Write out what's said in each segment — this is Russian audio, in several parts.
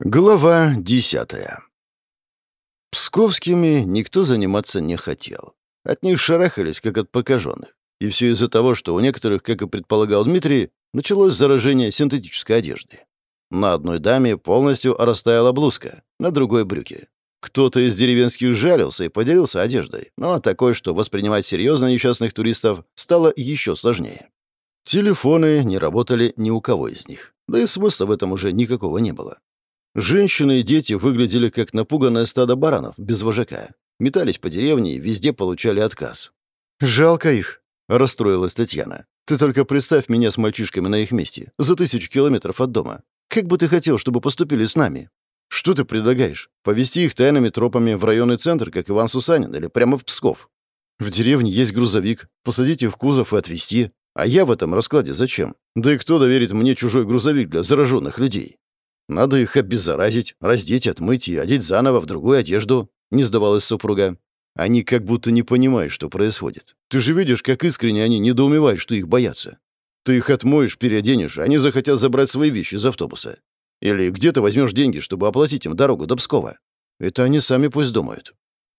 Глава десятая. Псковскими никто заниматься не хотел. От них шарахались, как от прокаженных. И все из-за того, что у некоторых, как и предполагал Дмитрий, началось заражение синтетической одежды. На одной даме полностью растаяла блузка, на другой — брюки. Кто-то из деревенских жалился и поделился одеждой, но такой, что воспринимать серьезно несчастных туристов стало еще сложнее. Телефоны не работали ни у кого из них. Да и смысла в этом уже никакого не было. Женщины и дети выглядели как напуганное стадо баранов, без вожака. Метались по деревне и везде получали отказ. «Жалко их», — расстроилась Татьяна. «Ты только представь меня с мальчишками на их месте, за тысячу километров от дома. Как бы ты хотел, чтобы поступили с нами?» «Что ты предлагаешь? Повести их тайными тропами в районный центр, как Иван Сусанин, или прямо в Псков? В деревне есть грузовик, посадить их в кузов и отвезти. А я в этом раскладе зачем? Да и кто доверит мне чужой грузовик для зараженных людей?» Надо их обеззаразить, раздеть, отмыть и одеть заново в другую одежду», — не сдавалась супруга. «Они как будто не понимают, что происходит. Ты же видишь, как искренне они недоумевают, что их боятся. Ты их отмоешь, переоденешь, они захотят забрать свои вещи из автобуса. Или где ты возьмешь деньги, чтобы оплатить им дорогу до Пскова? Это они сами пусть думают.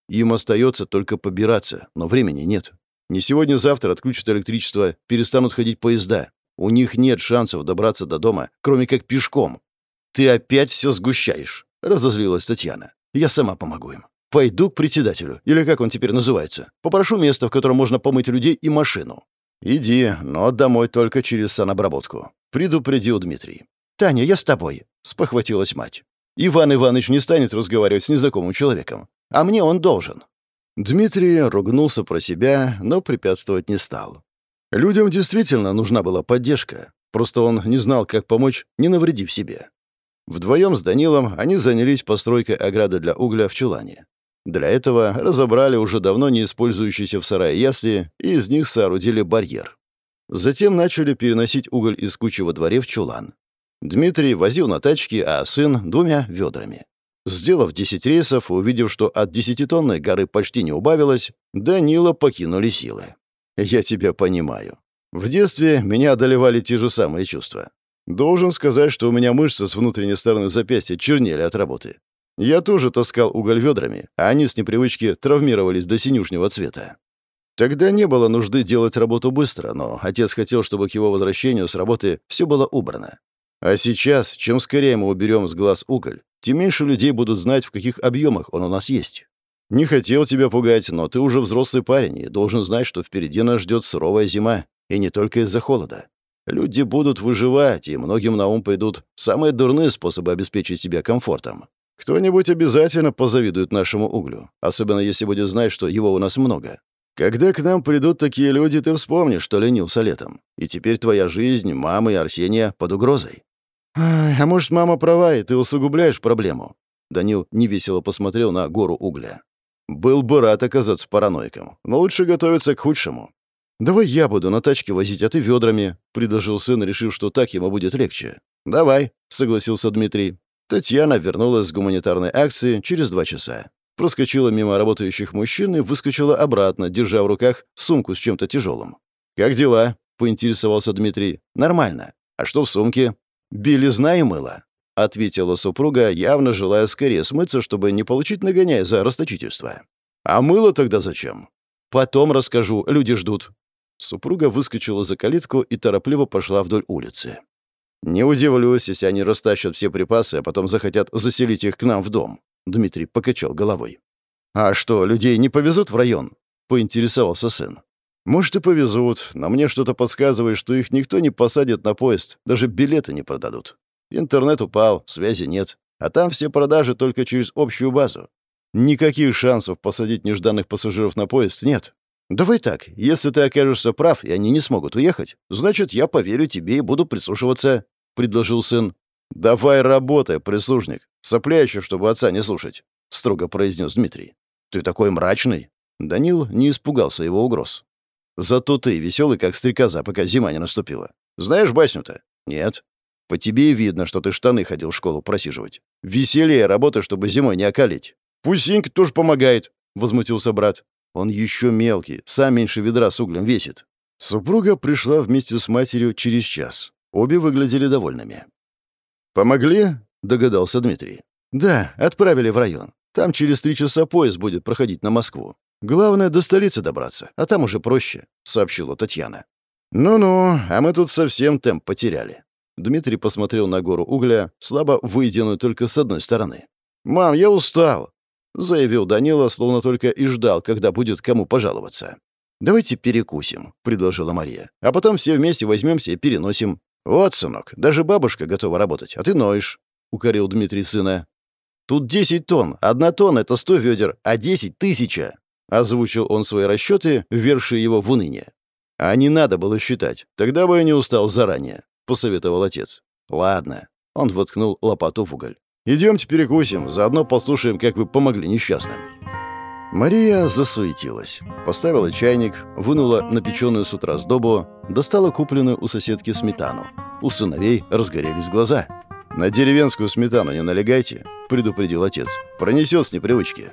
Им остается только побираться, но времени нет. Не сегодня-завтра отключат электричество, перестанут ходить поезда. У них нет шансов добраться до дома, кроме как пешком. «Ты опять все сгущаешь», — разозлилась Татьяна. «Я сама помогу им. Пойду к председателю, или как он теперь называется. Попрошу место, в котором можно помыть людей и машину». «Иди, но домой только через санобработку», — предупредил Дмитрий. «Таня, я с тобой», — спохватилась мать. «Иван Иванович не станет разговаривать с незнакомым человеком, а мне он должен». Дмитрий ругнулся про себя, но препятствовать не стал. Людям действительно нужна была поддержка, просто он не знал, как помочь, не навредив себе. Вдвоем с Данилом они занялись постройкой ограды для угля в чулане. Для этого разобрали уже давно не использующиеся в сарае ясли и из них соорудили барьер. Затем начали переносить уголь из кучи во дворе в чулан. Дмитрий возил на тачке, а сын — двумя ведрами. Сделав 10 рейсов, увидев, что от десятитонной горы почти не убавилось, Данила покинули силы. «Я тебя понимаю. В детстве меня одолевали те же самые чувства. Должен сказать, что у меня мышцы с внутренней стороны запястья чернели от работы. Я тоже таскал уголь ведрами, а они с непривычки травмировались до синюшнего цвета. Тогда не было нужды делать работу быстро, но отец хотел, чтобы к его возвращению с работы все было убрано. А сейчас, чем скорее мы уберем с глаз уголь, тем меньше людей будут знать, в каких объемах он у нас есть. Не хотел тебя пугать, но ты уже взрослый парень и должен знать, что впереди нас ждет суровая зима, и не только из-за холода. Люди будут выживать, и многим на ум придут самые дурные способы обеспечить себя комфортом. Кто-нибудь обязательно позавидует нашему углю, особенно если будет знать, что его у нас много. Когда к нам придут такие люди, ты вспомнишь, что ленился летом. И теперь твоя жизнь, мамы и Арсения под угрозой. «А может, мама права, и ты усугубляешь проблему?» Данил невесело посмотрел на гору угля. «Был бы рад оказаться параноиком, но лучше готовиться к худшему. «Давай я буду на тачке возить, а ты ведрами», — предложил сын, решив, что так ему будет легче. «Давай», — согласился Дмитрий. Татьяна вернулась с гуманитарной акции через два часа. Проскочила мимо работающих мужчин и выскочила обратно, держа в руках сумку с чем-то тяжелым. «Как дела?» — поинтересовался Дмитрий. «Нормально. А что в сумке?» «Белизна и мыло», — ответила супруга, явно желая скорее смыться, чтобы не получить нагоняя за расточительство. «А мыло тогда зачем?» «Потом расскажу, люди ждут», Супруга выскочила за калитку и торопливо пошла вдоль улицы. «Не удивлюсь, если они растащат все припасы, а потом захотят заселить их к нам в дом», — Дмитрий покачал головой. «А что, людей не повезут в район?» — поинтересовался сын. «Может, и повезут, но мне что-то подсказывает, что их никто не посадит на поезд, даже билеты не продадут. Интернет упал, связи нет, а там все продажи только через общую базу. Никаких шансов посадить нежданных пассажиров на поезд нет. «Давай так, если ты окажешься прав, и они не смогут уехать, значит, я поверю тебе и буду прислушиваться», — предложил сын. «Давай работай, прислужник. Сопля еще, чтобы отца не слушать», — строго произнес Дмитрий. «Ты такой мрачный». Данил не испугался его угроз. «Зато ты веселый, как стрекоза, пока зима не наступила. Знаешь басню-то?» «Нет». «По тебе и видно, что ты штаны ходил в школу просиживать. Веселее работай, чтобы зимой не окалить». «Пусть Синька тоже помогает», — возмутился брат. Он еще мелкий, сам меньше ведра с углем весит. Супруга пришла вместе с матерью через час. Обе выглядели довольными. «Помогли?» догадался Дмитрий. «Да, отправили в район. Там через три часа поезд будет проходить на Москву. Главное, до столицы добраться, а там уже проще», — сообщила Татьяна. «Ну-ну, а мы тут совсем темп потеряли». Дмитрий посмотрел на гору угля, слабо выеденную только с одной стороны. «Мам, я устал», — заявил Данила, словно только и ждал, когда будет кому пожаловаться. «Давайте перекусим», — предложила Мария. «А потом все вместе возьмемся и переносим». «Вот, сынок, даже бабушка готова работать, а ты ноешь», — укорил Дмитрий сына. «Тут десять тонн. Одна тонна — это сто ведер, а десять — тысяча», — озвучил он свои расчеты, ввершие его в уныние. «А не надо было считать. Тогда бы я не устал заранее», — посоветовал отец. «Ладно». Он воткнул лопату в уголь. «Идемте перекусим, заодно послушаем, как вы помогли несчастным». Мария засуетилась. Поставила чайник, вынула напеченную с утра сдобу, достала купленную у соседки сметану. У сыновей разгорелись глаза. «На деревенскую сметану не налегайте», — предупредил отец. «Пронесет с непривычки».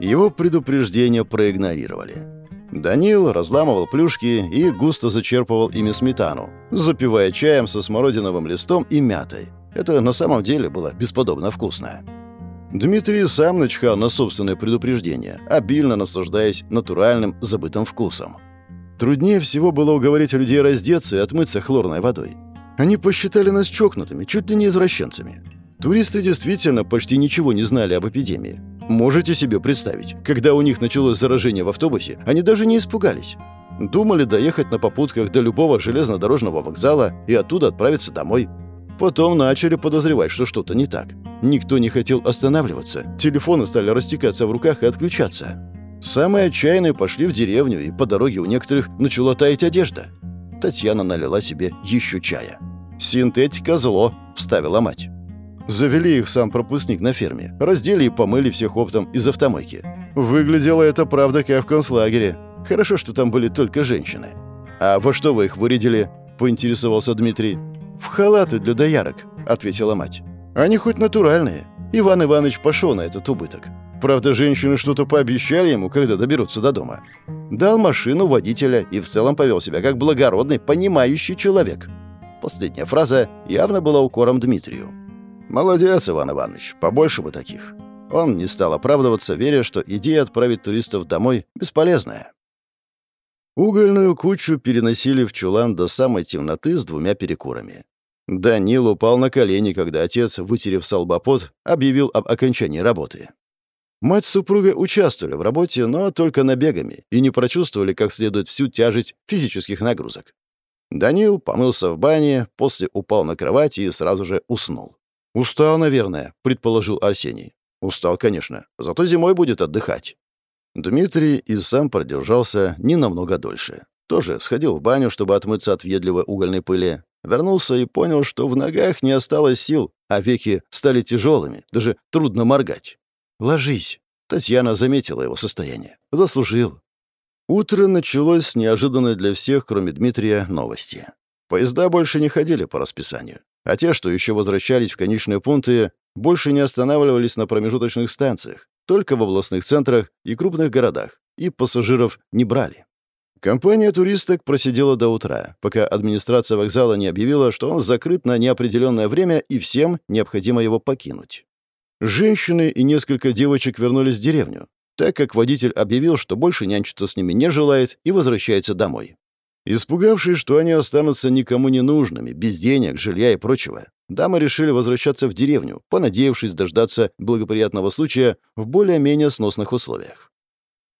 Его предупреждение проигнорировали. Данил разламывал плюшки и густо зачерпывал ими сметану, запивая чаем со смородиновым листом и мятой. Это на самом деле было бесподобно вкусно. Дмитрий сам начхал на собственное предупреждение, обильно наслаждаясь натуральным забытым вкусом. Труднее всего было уговорить людей раздеться и отмыться хлорной водой. Они посчитали нас чокнутыми, чуть ли не извращенцами. Туристы действительно почти ничего не знали об эпидемии. Можете себе представить, когда у них началось заражение в автобусе, они даже не испугались. Думали доехать на попутках до любого железнодорожного вокзала и оттуда отправиться домой. Потом начали подозревать, что что-то не так. Никто не хотел останавливаться. Телефоны стали растекаться в руках и отключаться. Самые отчаянные пошли в деревню, и по дороге у некоторых начала таять одежда. Татьяна налила себе еще чая. «Синтетика зло», — вставила мать. Завели их сам пропускник на ферме. Раздели и помыли всех оптом из автомойки. Выглядело это, правда, как в концлагере. Хорошо, что там были только женщины. «А во что вы их вырядили?» — поинтересовался Дмитрий. «В халаты для доярок», — ответила мать. «Они хоть натуральные. Иван Иванович пошел на этот убыток. Правда, женщины что-то пообещали ему, когда доберутся до дома. Дал машину водителя и в целом повел себя как благородный, понимающий человек». Последняя фраза явно была укором Дмитрию. «Молодец, Иван Иванович, побольше бы таких». Он не стал оправдываться, веря, что идея отправить туристов домой бесполезная. Угольную кучу переносили в чулан до самой темноты с двумя перекурами. Данил упал на колени, когда отец, вытерев салбопот, объявил об окончании работы. Мать с супругой участвовали в работе, но только набегами, и не прочувствовали как следует всю тяжесть физических нагрузок. Данил помылся в бане, после упал на кровать и сразу же уснул. «Устал, наверное», — предположил Арсений. «Устал, конечно. Зато зимой будет отдыхать». Дмитрий и сам продержался не намного дольше. Тоже сходил в баню, чтобы отмыться от въедливой угольной пыли. Вернулся и понял, что в ногах не осталось сил, а веки стали тяжелыми, даже трудно моргать. «Ложись». Татьяна заметила его состояние. «Заслужил». Утро началось с неожиданной для всех, кроме Дмитрия, новости. Поезда больше не ходили по расписанию, а те, что еще возвращались в конечные пункты, больше не останавливались на промежуточных станциях, только в областных центрах и крупных городах, и пассажиров не брали. Компания туристок просидела до утра, пока администрация вокзала не объявила, что он закрыт на неопределенное время и всем необходимо его покинуть. Женщины и несколько девочек вернулись в деревню, так как водитель объявил, что больше нянчиться с ними не желает и возвращается домой. Испугавшись, что они останутся никому не нужными, без денег, жилья и прочего, дамы решили возвращаться в деревню, понадеявшись дождаться благоприятного случая в более-менее сносных условиях.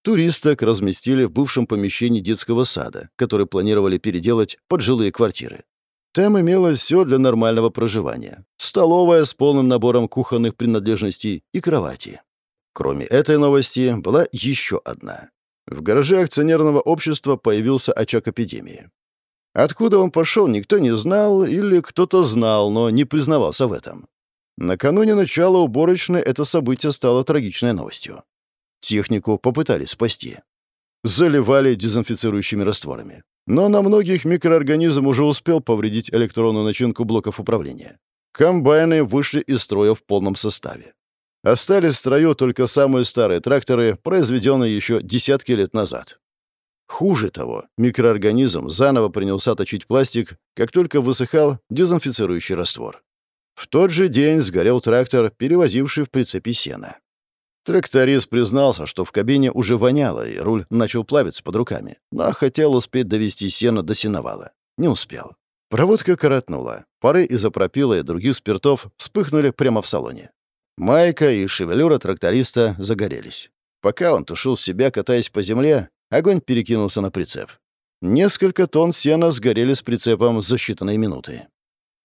Туристок разместили в бывшем помещении детского сада, который планировали переделать под жилые квартиры. Там имелось все для нормального проживания. Столовая с полным набором кухонных принадлежностей и кровати. Кроме этой новости, была еще одна. В гараже акционерного общества появился очаг эпидемии. Откуда он пошел, никто не знал, или кто-то знал, но не признавался в этом. Накануне начала уборочной это событие стало трагичной новостью. Технику попытались спасти. Заливали дезинфицирующими растворами. Но на многих микроорганизм уже успел повредить электронную начинку блоков управления. Комбайны вышли из строя в полном составе. Остались в строю только самые старые тракторы, произведенные еще десятки лет назад. Хуже того, микроорганизм заново принялся точить пластик, как только высыхал дезинфицирующий раствор. В тот же день сгорел трактор, перевозивший в прицепе сено. Тракторист признался, что в кабине уже воняло, и руль начал плавиться под руками, но хотел успеть довести сено до сеновала. Не успел. Проводка коротнула. Пары изопропила и других спиртов вспыхнули прямо в салоне. Майка и шевелюра тракториста загорелись. Пока он тушил себя, катаясь по земле, огонь перекинулся на прицеп. Несколько тонн сена сгорели с прицепом за считанные минуты.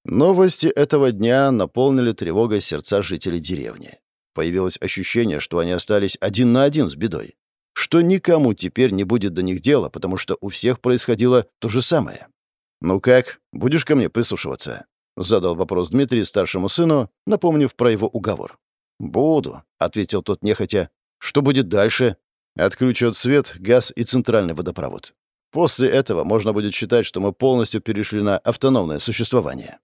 Новости этого дня наполнили тревогой сердца жителей деревни. Появилось ощущение, что они остались один на один с бедой. Что никому теперь не будет до них дела, потому что у всех происходило то же самое. «Ну как, будешь ко мне прислушиваться?» — задал вопрос Дмитрий старшему сыну, напомнив про его уговор. «Буду», — ответил тот нехотя. «Что будет дальше?» «Отключат свет, газ и центральный водопровод. После этого можно будет считать, что мы полностью перешли на автономное существование».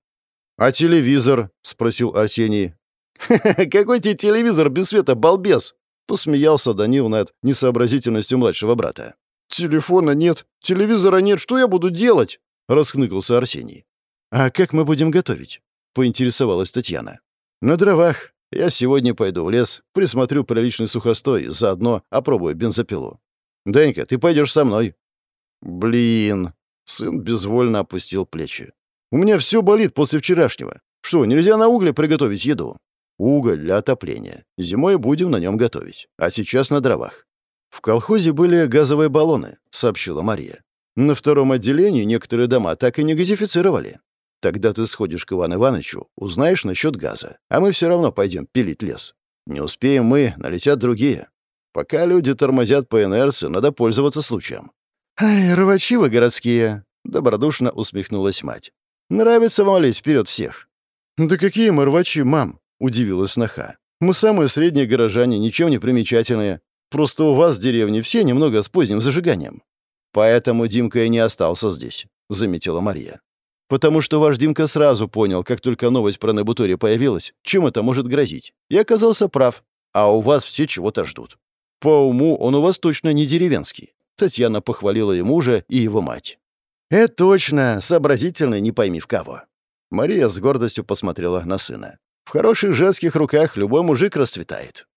«А телевизор?» — спросил Арсений. «Какой тебе телевизор без света, балбес?» — посмеялся Данил над несообразительностью младшего брата. «Телефона нет, телевизора нет, что я буду делать?» — расхныкался Арсений. «А как мы будем готовить?» — поинтересовалась Татьяна. «На дровах. Я сегодня пойду в лес, присмотрю приличный сухостой, заодно опробую бензопилу. Денька, ты пойдешь со мной». «Блин!» — сын безвольно опустил плечи. «У меня все болит после вчерашнего. Что, нельзя на угле приготовить еду?» «Уголь для отопления. Зимой будем на нем готовить. А сейчас на дровах». «В колхозе были газовые баллоны», — сообщила Мария. На втором отделении некоторые дома так и не газифицировали. Тогда ты сходишь к Ивану Ивановичу, узнаешь насчет газа, а мы все равно пойдем пилить лес. Не успеем мы, налетят другие. Пока люди тормозят по инерции, надо пользоваться случаем». «Ай, рвачи вы городские!» — добродушно усмехнулась мать. «Нравится вам лезть вперед всех». «Да какие мы рвачи, мам!» — удивилась Наха. «Мы самые средние горожане, ничем не примечательные. Просто у вас в деревне все немного с поздним зажиганием. «Поэтому Димка и не остался здесь», — заметила Мария. «Потому что ваш Димка сразу понял, как только новость про Небутори появилась, чем это может грозить, и оказался прав. А у вас все чего-то ждут. По уму он у вас точно не деревенский». Татьяна похвалила и мужа, и его мать. «Это точно, сообразительный, не пойми в кого». Мария с гордостью посмотрела на сына. «В хороших женских руках любой мужик расцветает».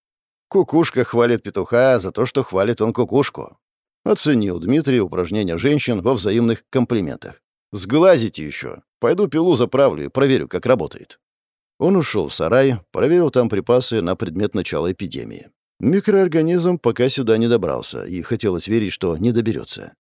Кукушка хвалит петуха за то, что хвалит он кукушку. Оценил Дмитрий упражнения женщин во взаимных комплиментах. «Сглазите еще. Пойду пилу заправлю и проверю, как работает». Он ушел в сарай, проверил там припасы на предмет начала эпидемии. Микроорганизм пока сюда не добрался, и хотелось верить, что не доберется.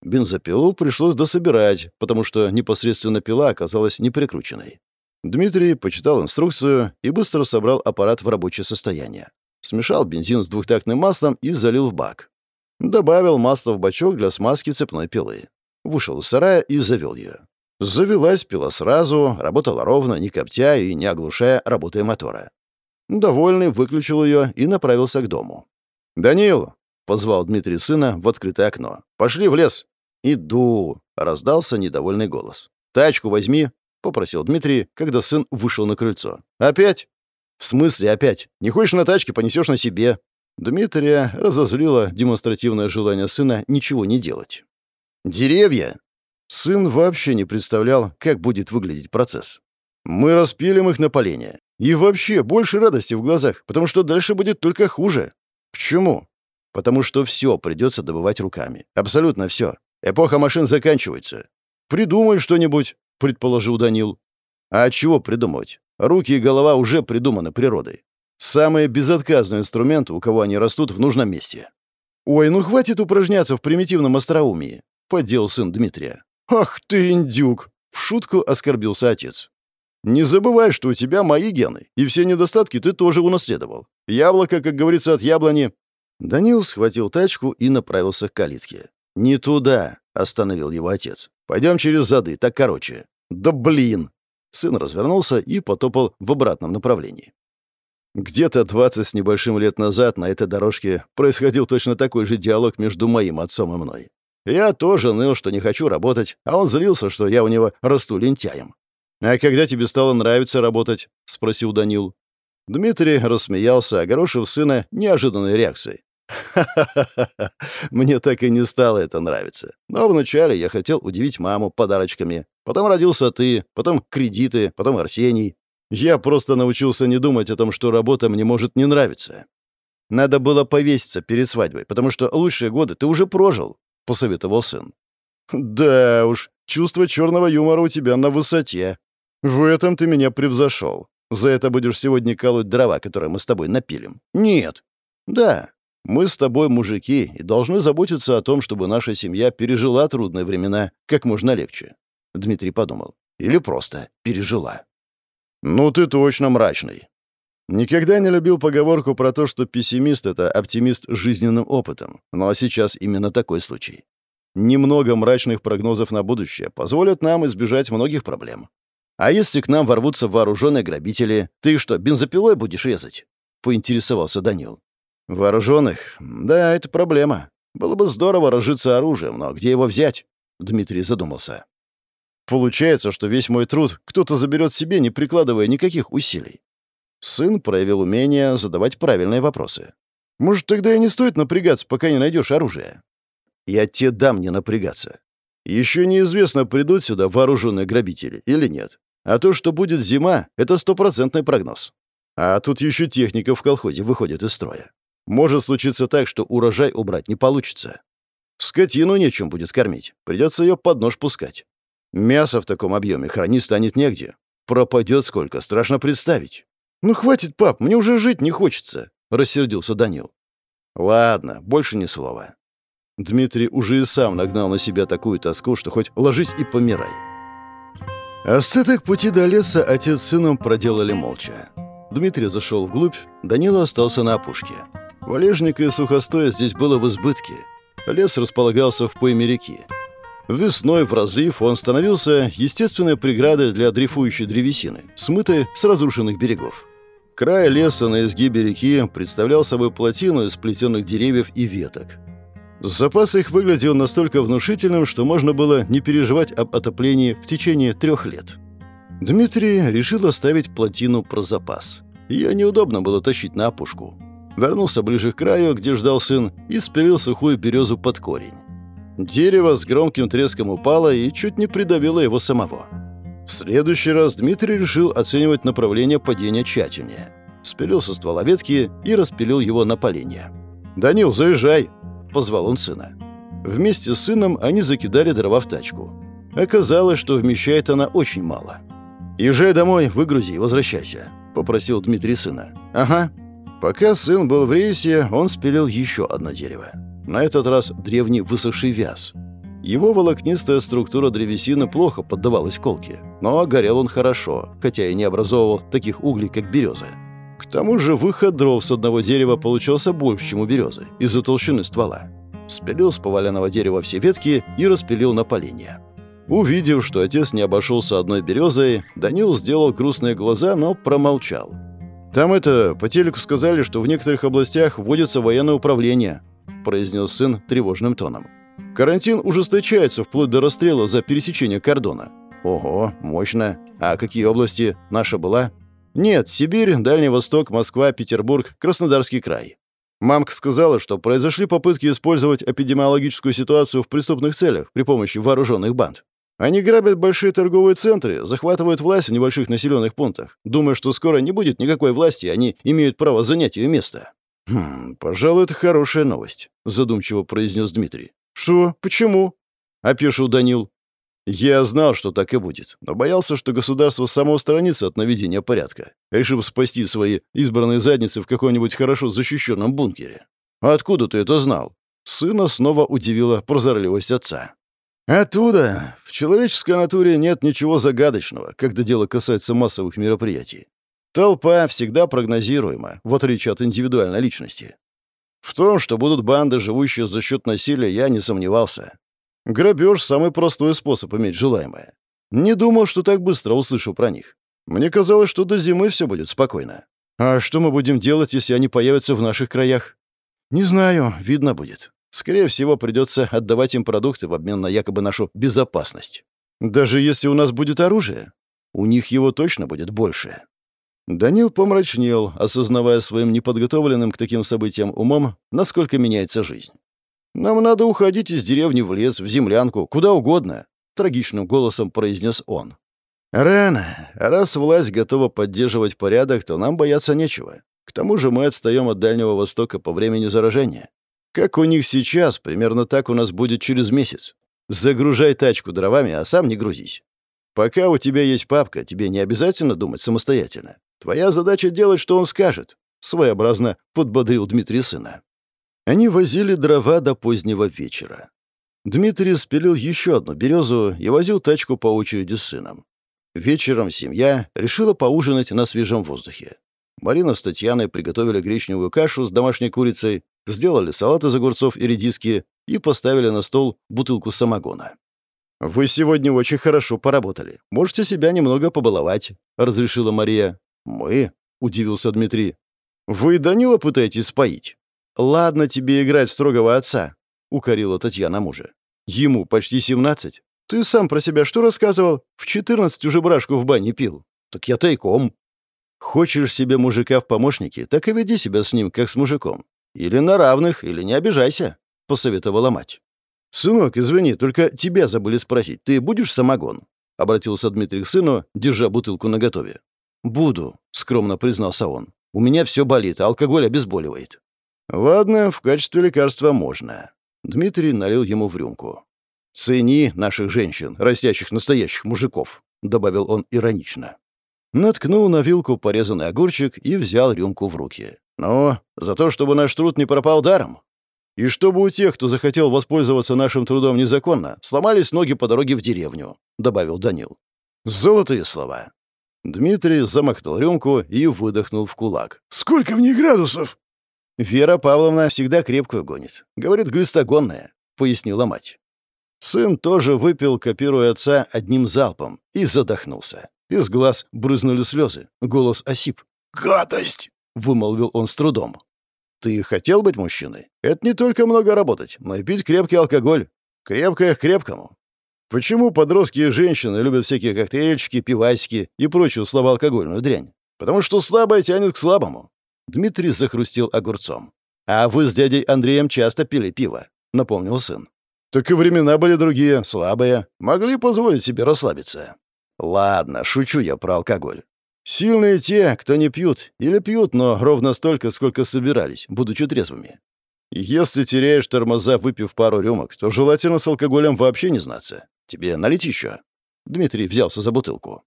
Бензопилу пришлось дособирать, потому что непосредственно пила оказалась неприкрученной. Дмитрий почитал инструкцию и быстро собрал аппарат в рабочее состояние. Смешал бензин с двухтактным маслом и залил в бак. Добавил масло в бачок для смазки цепной пилы. Вышел из сарая и завел ее. Завелась пила сразу, работала ровно, не коптя и не оглушая работой мотора. Довольный, выключил ее и направился к дому. «Данил!» — позвал Дмитрий сына в открытое окно. «Пошли в лес!» «Иду!» — раздался недовольный голос. «Тачку возьми!» — попросил Дмитрий, когда сын вышел на крыльцо. «Опять?» «В смысле опять? Не хочешь на тачке, понесешь на себе!» Дмитрия разозлило демонстративное желание сына ничего не делать. «Деревья!» Сын вообще не представлял, как будет выглядеть процесс. «Мы распилим их на поленье. И вообще больше радости в глазах, потому что дальше будет только хуже». «Почему?» «Потому что все придется добывать руками. Абсолютно все. Эпоха машин заканчивается». «Придумай что-нибудь», — предположил Данил. «А чего придумывать? Руки и голова уже придуманы природой. Самый безотказный инструмент, у кого они растут в нужном месте. «Ой, ну хватит упражняться в примитивном остроумии», — поддел сын Дмитрия. «Ах ты, индюк!» — в шутку оскорбился отец. «Не забывай, что у тебя мои гены, и все недостатки ты тоже унаследовал. Яблоко, как говорится, от яблони». Данил схватил тачку и направился к калитке. «Не туда», — остановил его отец. «Пойдем через зады, так короче». «Да блин!» Сын развернулся и потопал в обратном направлении. Где-то 20 с небольшим лет назад на этой дорожке происходил точно такой же диалог между моим отцом и мной. Я тоже ныл, что не хочу работать, а он злился, что я у него расту лентяем. «А когда тебе стало нравиться работать?» — спросил Данил. Дмитрий рассмеялся, огорошив сына неожиданной реакцией. «Ха-ха-ха! Мне так и не стало это нравиться. Но вначале я хотел удивить маму подарочками. Потом родился ты, потом кредиты, потом Арсений. Я просто научился не думать о том, что работа мне может не нравиться. Надо было повеситься перед свадьбой, потому что лучшие годы ты уже прожил», — посоветовал сын. «Да уж, чувство черного юмора у тебя на высоте. В этом ты меня превзошел. За это будешь сегодня колоть дрова, которые мы с тобой напилим». «Нет». «Да. Мы с тобой мужики и должны заботиться о том, чтобы наша семья пережила трудные времена как можно легче». Дмитрий подумал. «Или просто пережила». «Ну ты точно мрачный», Никогда не любил поговорку про то, что пессимист — это оптимист с жизненным опытом. Но сейчас именно такой случай. Немного мрачных прогнозов на будущее позволят нам избежать многих проблем. А если к нам ворвутся вооруженные грабители, ты что, бензопилой будешь резать? Поинтересовался Данил. Вооруженных? Да, это проблема. Было бы здорово разжиться оружием, но где его взять? Дмитрий задумался. Получается, что весь мой труд кто-то заберет себе, не прикладывая никаких усилий. Сын проявил умение задавать правильные вопросы. «Может, тогда и не стоит напрягаться, пока не найдешь оружие?» «Я тебе дам не напрягаться. Еще неизвестно, придут сюда вооруженные грабители или нет. А то, что будет зима, это стопроцентный прогноз. А тут еще техника в колхозе выходит из строя. Может случиться так, что урожай убрать не получится. Скотину нечем будет кормить. Придется ее под нож пускать. Мясо в таком объеме хранить станет негде. Пропадет сколько, страшно представить. «Ну хватит, пап, мне уже жить не хочется», — рассердился Данил. «Ладно, больше ни слова». Дмитрий уже и сам нагнал на себя такую тоску, что хоть ложись и помирай. Остаток пути до леса отец с сыном проделали молча. Дмитрий зашел вглубь, Данила остался на опушке. Валежника и сухостоя здесь было в избытке. Лес располагался в пойме реки. Весной в разлив он становился естественной преградой для дрейфующей древесины, смытой с разрушенных берегов. Край леса на изгибе реки представлял собой плотину из сплетенных деревьев и веток. Запас их выглядел настолько внушительным, что можно было не переживать об отоплении в течение трех лет. Дмитрий решил оставить плотину про запас. Ее неудобно было тащить на опушку. Вернулся ближе к краю, где ждал сын, и спилил сухую березу под корень. Дерево с громким треском упало и чуть не придавило его самого. В следующий раз Дмитрий решил оценивать направление падения тщательнее. Спилил со ствола ветки и распилил его на поленья. «Данил, заезжай!» — позвал он сына. Вместе с сыном они закидали дрова в тачку. Оказалось, что вмещает она очень мало. «Езжай домой, выгрузи и возвращайся», — попросил Дмитрий сына. «Ага». Пока сын был в рейсе, он спилил еще одно дерево. На этот раз древний высохший вяз — его волокнистая структура древесины плохо поддавалась колке, но горел он хорошо, хотя и не образовывал таких углей, как береза. К тому же выход дров с одного дерева получался больше, чем у березы, из-за толщины ствола. Спилил с поваленного дерева все ветки и распилил на поленья. Увидев, что отец не обошелся одной березой, Данил сделал грустные глаза, но промолчал. «Там это, по телеку сказали, что в некоторых областях вводится военное управление», произнес сын тревожным тоном. Карантин ужесточается вплоть до расстрела за пересечение кордона. Ого, мощно. А какие области наша была? Нет, Сибирь, Дальний Восток, Москва, Петербург, Краснодарский край. Мамка сказала, что произошли попытки использовать эпидемиологическую ситуацию в преступных целях при помощи вооруженных банд. Они грабят большие торговые центры, захватывают власть в небольших населенных пунктах, думая, что скоро не будет никакой власти, они имеют право занять ее место. «Хм, пожалуй, это хорошая новость», — задумчиво произнес Дмитрий. «Что? Почему?» — опешил Данил. «Я знал, что так и будет, но боялся, что государство самоустранится от наведения порядка, решив спасти свои избранные задницы в каком-нибудь хорошо защищенном бункере. А откуда ты это знал?» Сына снова удивила прозорливость отца. «Оттуда. В человеческой натуре нет ничего загадочного, когда дело касается массовых мероприятий. Толпа всегда прогнозируема, в отличие от индивидуальной личности. В том, что будут банды, живущие за счет насилия, я не сомневался. Грабеж — самый простой способ иметь желаемое. Не думал, что так быстро услышу про них. Мне казалось, что до зимы все будет спокойно. А что мы будем делать, если они появятся в наших краях? Не знаю, видно будет. Скорее всего, придется отдавать им продукты в обмен на якобы нашу безопасность. Даже если у нас будет оружие, у них его точно будет больше. Данил помрачнел, осознавая своим неподготовленным к таким событиям умом, насколько меняется жизнь. «Нам надо уходить из деревни в лес, в землянку, куда угодно», — трагичным голосом произнес он. Рано. Раз власть готова поддерживать порядок, то нам бояться нечего. К тому же мы отстаем от Дальнего Востока по времени заражения. Как у них сейчас, примерно так у нас будет через месяц. Загружай тачку дровами, а сам не грузись. Пока у тебя есть папка, тебе не обязательно думать самостоятельно. Твоя задача делать, что он скажет. Своеобразно подбодрил Дмитрий сына. Они возили дрова до позднего вечера. Дмитрий спилил еще одну березу и возил тачку по очереди с сыном. Вечером семья решила поужинать на свежем воздухе. Марина с Татьяной приготовили гречневую кашу с домашней курицей, сделали салат из огурцов и редиски и поставили на стол бутылку самогона. «Вы сегодня очень хорошо поработали. Можете себя немного побаловать», — разрешила Мария. «Мы?» — удивился Дмитрий. «Вы Данила пытаетесь споить?» «Ладно тебе играть в строгого отца», — укорила Татьяна мужа. «Ему почти семнадцать. Ты сам про себя что рассказывал? В четырнадцать уже брашку в бане пил. Так я тайком». «Хочешь себе мужика в помощники, так и веди себя с ним, как с мужиком. Или на равных, или не обижайся», — посоветовала мать. «Сынок, извини, только тебя забыли спросить. Ты будешь самогон?» — обратился Дмитрий к сыну, держа бутылку наготове. «Буду», — скромно признался он. «У меня все болит, а алкоголь обезболивает». «Ладно, в качестве лекарства можно». Дмитрий налил ему в рюмку. «Цени наших женщин, растящих настоящих мужиков», — добавил он иронично. Наткнул на вилку порезанный огурчик и взял рюмку в руки. «Ну, за то, чтобы наш труд не пропал даром. И чтобы у тех, кто захотел воспользоваться нашим трудом незаконно, сломались ноги по дороге в деревню», — добавил Данил. «Золотые слова». Дмитрий замахнул рюмку и выдохнул в кулак. «Сколько в ней градусов?» «Вера Павловна всегда крепкую гонит. Говорит, глистогонная», — пояснила мать. Сын тоже выпил, копируя отца, одним залпом и задохнулся. Из глаз брызнули слезы, голос осип. «Гадость!» — вымолвил он с трудом. Ты хотел быть мужчиной? Это не только много работать, но и пить крепкий алкоголь. Крепкое к крепкому. Почему подростки и женщины любят всякие коктейльчики, пивасики и прочую слабоалкогольную дрянь? Потому что слабое тянет к слабому. Дмитрий захрустил огурцом. «А вы с дядей Андреем часто пили пиво», — напомнил сын. «Так и времена были другие, слабые. Могли позволить себе расслабиться». «Ладно, шучу я про алкоголь. Сильные те, кто не пьют, или пьют, но ровно столько, сколько собирались, будучи трезвыми. Если теряешь тормоза, выпив пару рюмок, то желательно с алкоголем вообще не знаться. Тебе налить еще?» Дмитрий взялся за бутылку.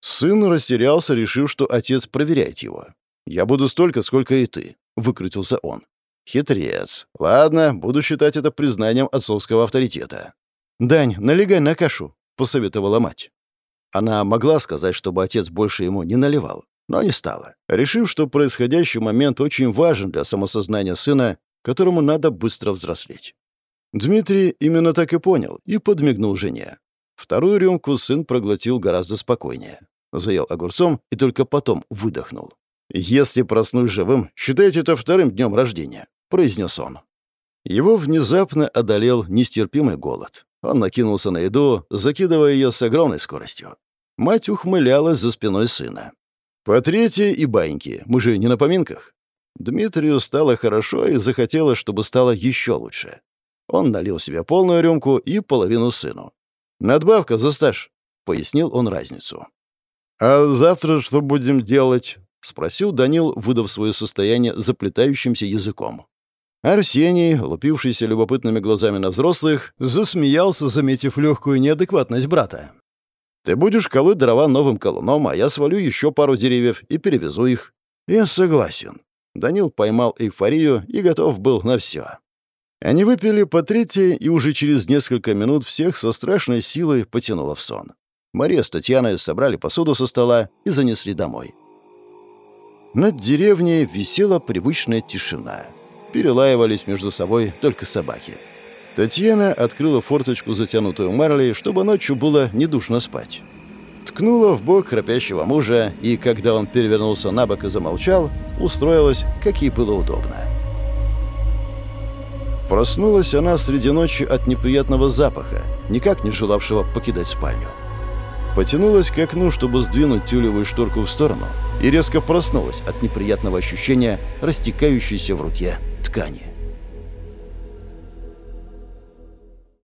Сын растерялся, решив, что отец проверяет его. «Я буду столько, сколько и ты», — выкрутился он. «Хитрец. Ладно, буду считать это признанием отцовского авторитета». «Дань, налегай на кашу», — посоветовала мать. Она могла сказать, чтобы отец больше ему не наливал, но не стала, решив, что происходящий момент очень важен для самосознания сына, которому надо быстро взрослеть. Дмитрий именно так и понял и подмигнул жене. Вторую рюмку сын проглотил гораздо спокойнее. Заел огурцом и только потом выдохнул. «Если проснусь живым, считайте это вторым днем рождения», — произнес он. Его внезапно одолел нестерпимый голод. Он накинулся на еду, закидывая ее с огромной скоростью. Мать ухмылялась за спиной сына. «По третьей и баньки. Мы же не на поминках». Дмитрию стало хорошо и захотелось, чтобы стало еще лучше. Он налил себе полную рюмку и половину сыну. «Надбавка за стаж», — пояснил он разницу. «А завтра что будем делать?» — спросил Данил, выдав свое состояние заплетающимся языком. Арсений, лупившийся любопытными глазами на взрослых, засмеялся, заметив легкую неадекватность брата. «Ты будешь колоть дрова новым колуном, а я свалю еще пару деревьев и перевезу их». «Я согласен». Данил поймал эйфорию и готов был на все. Они выпили по третьей, и уже через несколько минут всех со страшной силой потянуло в сон. Мария с Татьяной собрали посуду со стола и занесли домой. Над деревней висела привычная тишина — перелаивались между собой только собаки. Татьяна открыла форточку, затянутую марлей, чтобы ночью было недушно спать. Ткнула в бок храпящего мужа, и когда он перевернулся на бок и замолчал, устроилась, как ей было удобно. Проснулась она среди ночи от неприятного запаха, никак не желавшего покидать спальню. Потянулась к окну, чтобы сдвинуть тюлевую шторку в сторону, и резко проснулась от неприятного ощущения, растекающейся в руке ткани.